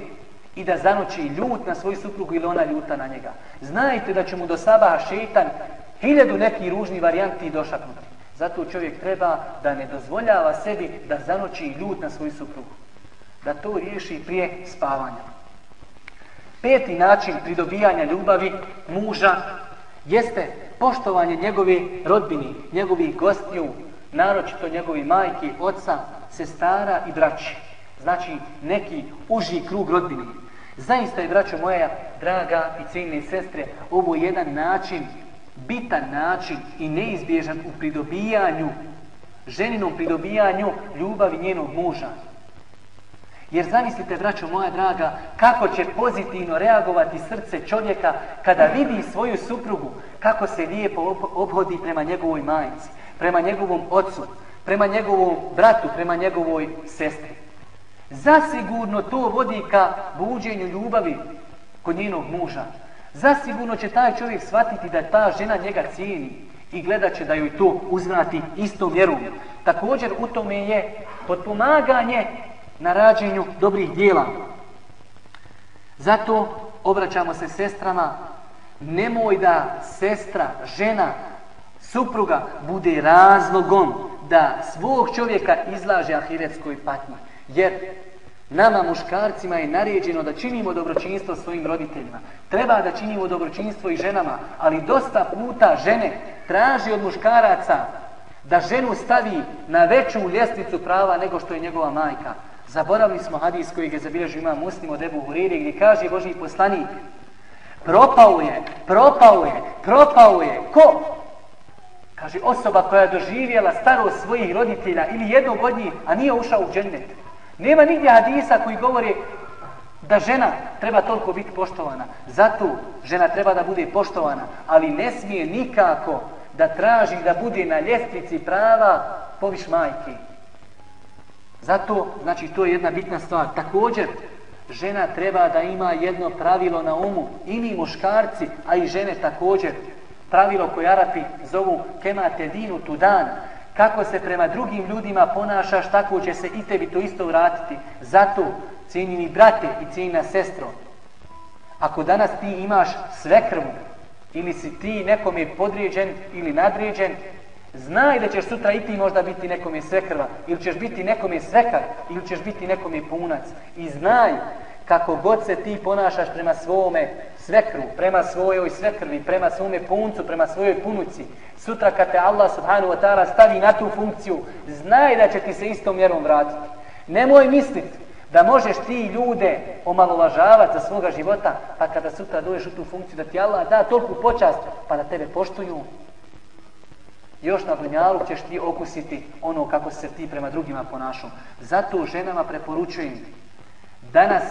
i da zanoći ljut na svoju suprugu ili ona ljuta na njega. Znajte da će mu do sabaha šetan hiljadu nekih ružnih varijanti došaknuti. Zato čovjek treba da ne dozvoljava sebi da zanoći ljut na svoju suprugu. Da to riješi prije spavanja. Peti način pridobijanja ljubavi muža jeste poštovanje njegove rodbini, njegovih gostiju, naročito njegovi majki, oca, sestara i braći. Znači neki uži krug rodbine. Zaista je, braćo moja, draga i cijeljne sestre, ovo jedan način, bitan način i neizbježan u pridobijanju, ženinom pridobijanju ljubavi njenog muža. Jer zamislite, braćo moja draga, kako će pozitivno reagovati srce čovjeka kada vidi svoju suprugu, kako se lijepo obhodi prema njegovoj majici, prema njegovom ocu, prema njegovom bratu, prema njegovoj sestri. Zasigurno to vodi ka buđenju ljubavi kod njenog muža. Zasigurno će taj čovjek shvatiti da ta žena njega cijeni i gledat će da joj to uzvrati istom vjerom. Također u tome je potpomaganje na rađenju dobrih dijela. Zato obraćamo se sestrama, nemoj da sestra, žena, supruga bude razlogom da svog čovjeka izlaže ahiretskoj patnji. Jer nama muškarcima je naređeno da činimo dobročinstvo svojim roditeljima. Treba da činimo dobročinstvo i ženama, ali dosta puta žene traži od muškaraca da ženu stavi na veću ljestvicu prava nego što je njegova majka. Zaboravili smo hadis koji je zabilježio ima muslim od Ebu Huriri gdje kaže Boži poslanik propao je, propao je, propao je. Ko? Kaže osoba koja je doživjela starost svojih roditelja ili jednog od njih, a nije ušao u džennet. Nema nigdje hadisa koji govori da žena treba toliko biti poštovana. Zato žena treba da bude poštovana, ali ne smije nikako da traži da bude na ljestvici prava poviš majke. Zato, znači, to je jedna bitna stvar. Također, žena treba da ima jedno pravilo na umu. I mi muškarci, a i žene također. Pravilo koje Arapi zovu kemate dinu tu dan. Kako se prema drugim ljudima ponašaš, tako će se i tebi to isto vratiti. Zato, cijenjeni brate i cijenjena sestro, ako danas ti imaš svekrvu, ili si ti nekome podrijeđen ili nadrijeđen, Znaj da ćeš sutra i ti možda biti nekome svekrva, ili ćeš biti nekome svekar, ili ćeš biti nekome punac. I znaj kako god se ti ponašaš prema svome svekru, prema svojoj svekrvi, prema svome puncu, prema svojoj punuci. Sutra kad te Allah subhanahu wa ta'ala stavi na tu funkciju, znaj da će ti se istom mjerom vratiti. Nemoj misliti da možeš ti ljude omalovažavati za svoga života, pa kada sutra dođeš u tu funkciju da ti Allah da toliko počast, pa da tebe poštuju, još na dunjalu ćeš ti okusiti ono kako se ti prema drugima ponašao. Zato ženama preporučujem, danas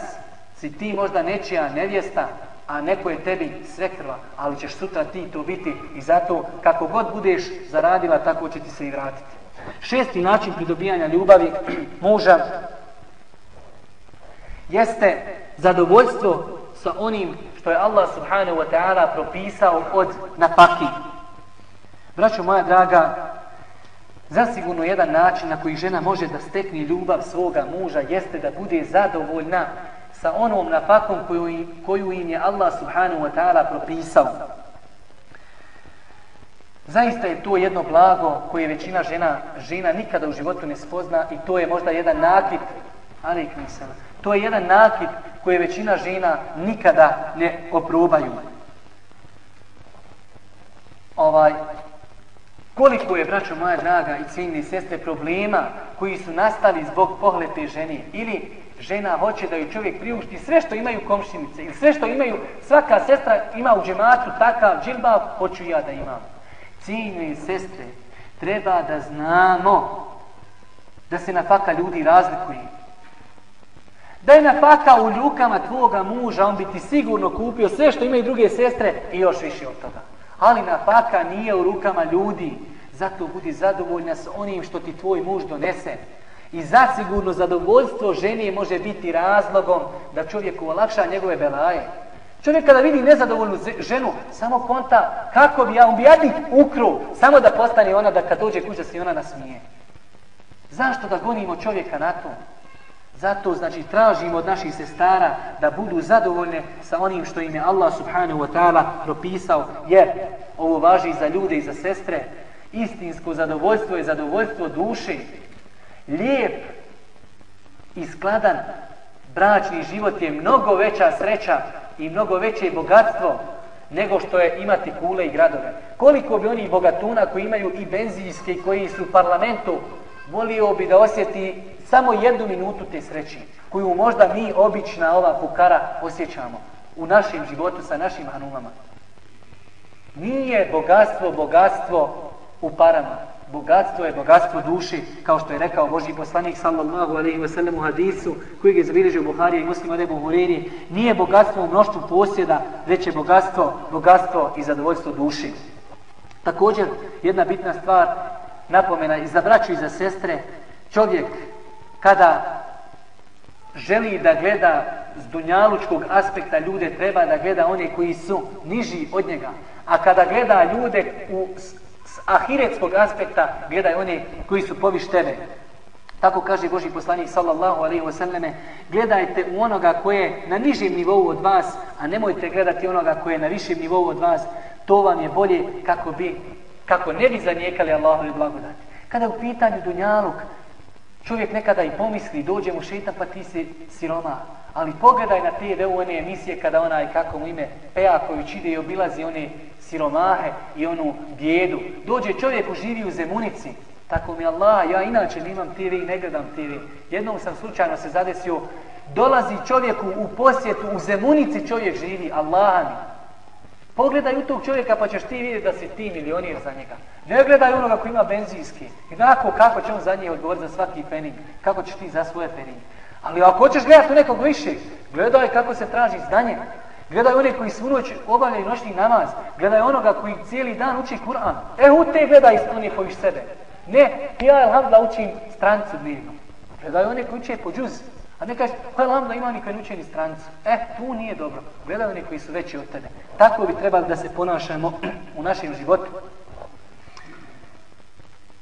si ti možda nečija nevjesta, a neko je tebi svekrva, ali ćeš sutra ti to biti i zato kako god budeš zaradila, tako će ti se i vratiti. Šesti način pridobijanja ljubavi muža jeste zadovoljstvo sa onim što je Allah subhanahu wa ta'ala propisao od napaki. Braćo moja draga, zasigurno jedan način na koji žena može da stekne ljubav svoga muža jeste da bude zadovoljna sa onom napakom koju, koju im je Allah subhanahu wa ta'ala propisao. Zaista je to jedno blago koje većina žena, žena nikada u životu ne spozna i to je možda jedan nakit, ali nisam, to je jedan nakit koje većina žena nikada ne oprobaju. Ovaj, koliko je, braćo moja draga i cijenine sestre, problema koji su nastali zbog pohlepe žene ili žena hoće da ju čovjek priušti sve što imaju komšinice ili sve što imaju, svaka sestra ima u džematu takav džilbav, hoću ja da imam. Cijenine sestre, treba da znamo da se na faka ljudi razlikuje. Da je napaka u ljukama tvoga muža, on bi ti sigurno kupio sve što imaju druge sestre i još više od toga. Ali napaka nije u rukama ljudi. Zato budi zadovoljna s onim što ti tvoj muž donese. I zasigurno zadovoljstvo žene može biti razlogom da čovjeku olakša njegove belaje. Čovjek kada vidi nezadovoljnu ženu, samo konta kako bi ja, on bi jadnik ukru, samo da postane ona da kad dođe kuća se ona nasmije. Zašto da gonimo čovjeka na to? Zato znači tražimo od naših sestara da budu zadovoljne sa onim što im je Allah subhanahu wa ta'ala propisao, jer ovo važi za ljude i za sestre, istinsko zadovoljstvo je zadovoljstvo duše. Lijep i skladan bračni život je mnogo veća sreća i mnogo veće bogatstvo nego što je imati kule i gradove. Koliko bi oni bogatuna koji imaju i benzijske koji su u parlamentu volio bi da osjeti samo jednu minutu te sreće, koju možda mi, obična ova fukara, osjećamo u našem životu sa našim hanumama. Nije bogatstvo bogatstvo u parama. Bogatstvo je bogatstvo duši, kao što je rekao Boži poslanik sallallahu alaihi wa sallam u hadisu, kojeg je zabilježio Buharija i muslim Adebu Huriri. Nije bogatstvo u mnoštvu posjeda, već je bogatstvo, bogatstvo i zadovoljstvo duši. Također, jedna bitna stvar, napomena i za braću i za sestre, čovjek kada želi da gleda s dunjalučkog aspekta ljude, treba da gleda one koji su niži od njega. A kada gleda ljude u, s ahiretskog aspekta, gledaj one koji su poviš tebe. Tako kaže Boži poslanik sallallahu alaihi wasallame, gledajte u onoga koje je na nižem nivou od vas, a nemojte gledati onoga koje je na višem nivou od vas. To vam je bolje kako bi, kako ne bi zanijekali Allahovi blagodati. Kada u pitanju dunjaluk, Čovjek nekada i pomisli, dođe mu šetan pa ti si siroma. Ali pogledaj na te u one emisije kada onaj, kako mu ime, Pea koju čide i obilazi one siromahe i onu bijedu. Dođe čovjek u živi u Zemunici. Tako mi Allah, ja inače nimam TV i ne gledam TV. Jednom sam slučajno se zadesio, dolazi čovjeku u posjetu, u Zemunici čovjek živi, Allah mi. Pogledaj u tog čovjeka pa ćeš ti vidjeti da si ti milionir za njega. Ne gledaj onoga koji ima benzijski. Inako kako će on za njih odgovoriti za svaki pening. Kako ćeš ti za svoje pening. Ali ako hoćeš gledati u nekog više, gledaj kako se traži zdanje. Gledaj one koji svu noć obavljaju noćni namaz. Gledaj onoga koji cijeli dan uči Kur'an. E, u te gledaj one koji sebe. Ne, ja alhamdulillah učim strancu dnevno. Gledaj one koji uče po džuz. A ne kaže, pa da ima nikad učeni strancu. E, tu nije dobro. Gledaj oni koji su veći od tebe. Tako bi trebali da se ponašamo u našem životu.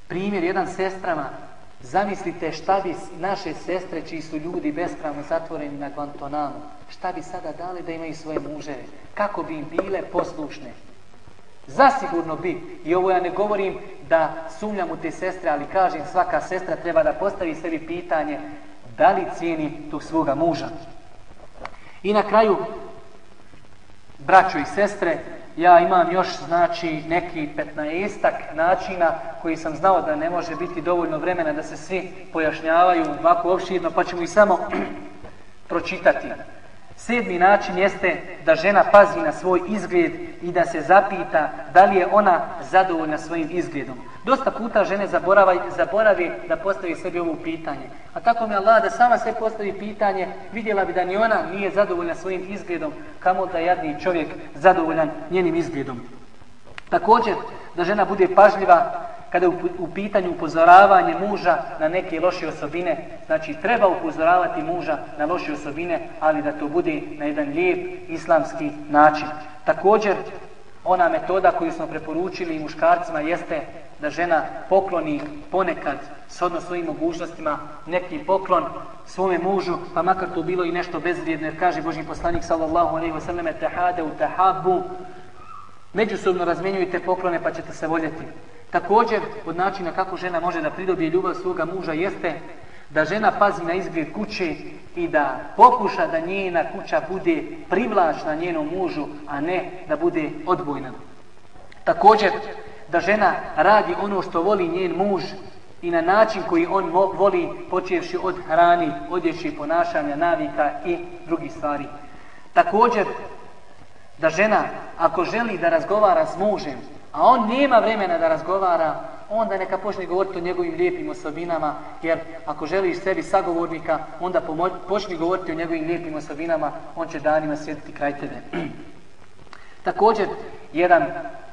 Primjer, jedan sestrama, zamislite šta bi naše sestre, čiji su ljudi bespravno zatvoreni na Guantanamu, šta bi sada dali da imaju svoje muževe? Kako bi im bile poslušne? Zasigurno bi, i ovo ja ne govorim da sumnjam u te sestre, ali kažem svaka sestra treba da postavi sebi pitanje da li cijeni tog svoga muža. I na kraju, braćo i sestre, ja imam još znači neki petnaestak načina koji sam znao da ne može biti dovoljno vremena da se svi pojašnjavaju ovako opširno, pa ćemo ih samo pročitati. Sedmi način jeste da žena pazi na svoj izgled i da se zapita da li je ona zadovoljna svojim izgledom. Dosta puta žene zaboravi da postavi sebi ovo pitanje. A tako mi Allah da sama se postavi pitanje, vidjela bi da ni ona nije zadovoljna svojim izgledom, kamo da jadni čovjek zadovoljan njenim izgledom. Također, da žena bude pažljiva kada je u pitanju upozoravanje muža na neke loše osobine, znači treba upozoravati muža na loše osobine, ali da to bude na jedan lijep islamski način. Također, ona metoda koju smo preporučili muškarcima jeste da žena pokloni ponekad shodno svojim mogućnostima neki poklon svome mužu, pa makar to bilo i nešto bezvrijedno, jer kaže Boži poslanik sallallahu alaihi wa sallam tehade u tehabu, međusobno razmjenjujte poklone pa ćete se voljeti. Također, od načina kako žena može da pridobije ljubav svoga muža jeste da žena pazi na izgled kuće i da pokuša da njena kuća bude privlačna njenom mužu, a ne da bude odbojna. Također, da žena radi ono što voli njen muž i na način koji on voli, počevši od hrani, odjeći, ponašanja, navika i drugih stvari. Također, da žena, ako želi da razgovara s mužem, a on nema vremena da razgovara, onda neka počne govoriti o njegovim lijepim osobinama, jer ako želiš sebi sagovornika, onda počni govoriti o njegovim lijepim osobinama, on će danima sjediti kraj tebe. Također, jedan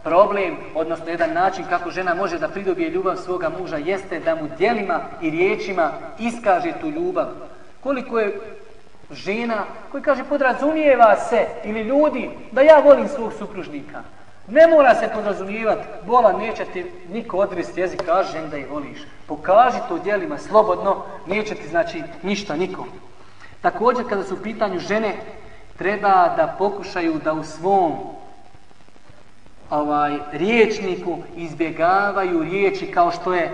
problem, odnosno jedan način kako žena može da pridobije ljubav svoga muža, jeste da mu djelima i riječima iskaže tu ljubav. Koliko je žena koji kaže podrazumijeva se ili ljudi da ja volim svog supružnika. Ne mora se podrazumijevati, bola neće ti niko odvesti jezik, kaži da ih voliš. Pokaži to djelima slobodno, neće ti znači ništa niko. Također kada su u pitanju žene, treba da pokušaju da u svom ovaj, riječniku izbjegavaju riječi kao što je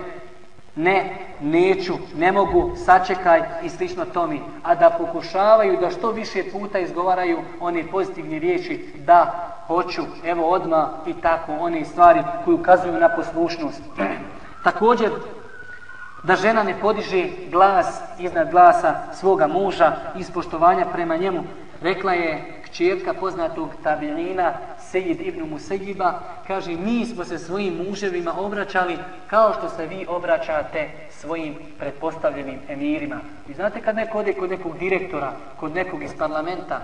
ne, neću, ne mogu, sačekaj i slično tomi. A da pokušavaju da što više puta izgovaraju one pozitivne riječi da, hoću, evo odma i tako one stvari koje ukazuju na poslušnost. Također, da žena ne podiže glas iznad glasa svoga muža iz poštovanja prema njemu. Rekla je kćerka poznatog tabinina Sejid ibn Musejiba, kaže mi smo se svojim muževima obraćali kao što se vi obraćate svojim pretpostavljenim emirima. Vi znate kad neko ode kod nekog direktora, kod nekog iz parlamenta,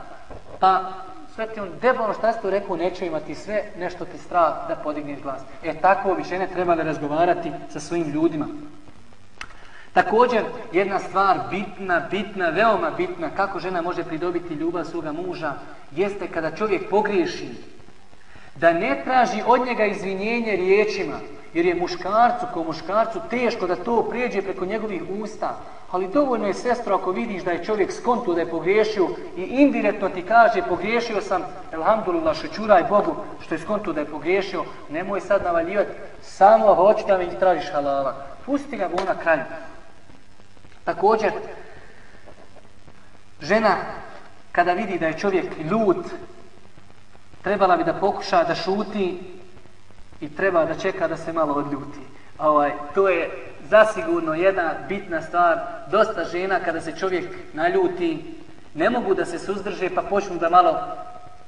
pa sve ti on debalo šta ste rekao, neće imati sve, nešto ti strah da podigneš glas. E tako bi žene trebale razgovarati sa svojim ljudima. Također, jedna stvar bitna, bitna, veoma bitna, kako žena može pridobiti ljubav svoga muža, jeste kada čovjek pogriješi, da ne traži od njega izvinjenje riječima, jer je muškarcu kao muškarcu teško da to prijeđe preko njegovih usta. Ali dovoljno je sestro ako vidiš da je čovjek skontu da je pogriješio i indirektno ti kaže pogriješio sam, elhamdulillah šećuraj Bogu što je skontu da je pogriješio, nemoj sad navaljivati, samo hoći da mi tražiš halala. Pusti ga bu na kraju. Također, žena kada vidi da je čovjek ljut, trebala bi da pokuša da šuti i treba da čeka da se malo odljuti. Ovaj, to je zasigurno jedna bitna stvar. Dosta žena kada se čovjek naljuti ne mogu da se suzdrže pa počnu da malo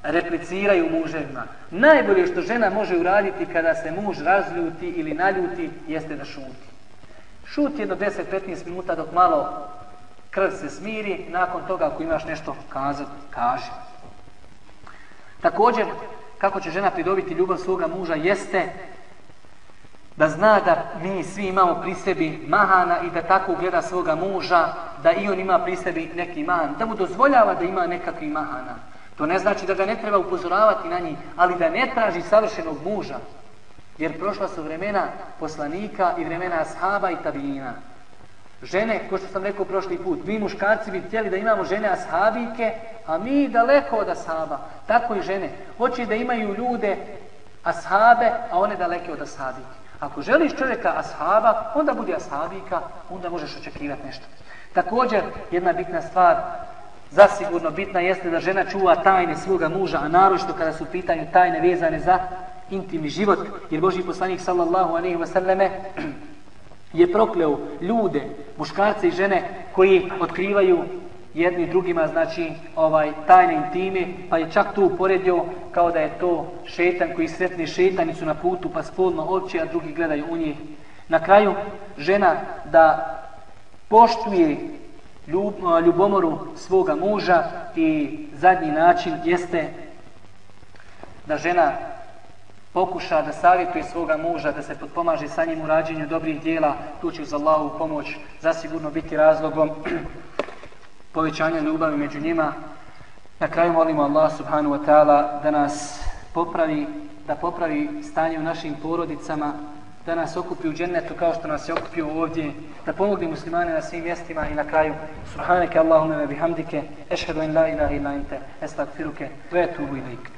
repliciraju muževima. Najbolje što žena može uraditi kada se muž razljuti ili naljuti jeste da šuti. Šuti jedno 10-15 minuta dok malo krv se smiri, nakon toga ako imaš nešto kazati, kaži. Također, kako će žena pridobiti ljubav svoga muža, jeste da zna da mi svi imamo pri sebi mahana i da tako gleda svoga muža, da i on ima pri sebi neki mahan, da mu dozvoljava da ima nekakvi mahana. To ne znači da ga ne treba upozoravati na njih, ali da ne traži savršenog muža. Jer prošla su vremena poslanika i vremena ashaba i tabijina. Žene, ko što sam rekao prošli put, mi muškarci bi htjeli da imamo žene ashabike, a mi daleko od ashaba. Tako i žene. Hoće da imaju ljude ashabe, a one daleke od ashabike. Ako želiš čovjeka ashaba, onda budi ashabika, onda možeš očekivati nešto. Također, jedna bitna stvar, zasigurno bitna jeste da žena čuva tajne svoga muža, a naročito kada su pitanju tajne vezane za intimni život, jer Boži poslanik sallallahu alaihi wa sallame je prokleo ljude, muškarce i žene koji otkrivaju jedni drugima, znači, ovaj, tajne intime, pa je čak tu uporedio kao da je to šetan koji sretne šetani su na putu pa spolno oči, a drugi gledaju u njih. Na kraju, žena da poštuje ljubomoru svoga muža i zadnji način jeste da žena pokuša da savjetuje svoga muža, da se potpomaže sa njim u rađenju dobrih dijela, tu će uz Allahu pomoć zasigurno biti razlogom povećanja ljubavi među njima. Na kraju molimo Allah subhanahu wa ta'ala da nas popravi, da popravi stanje u našim porodicama, da nas okupi u džennetu kao što nas je okupio ovdje, da pomogne muslimane na svim mjestima i na kraju Subhaneke Allahumma bihamdike, ešhedu in la ilaha illa ente, estagfiruke, ve etubu ilaik.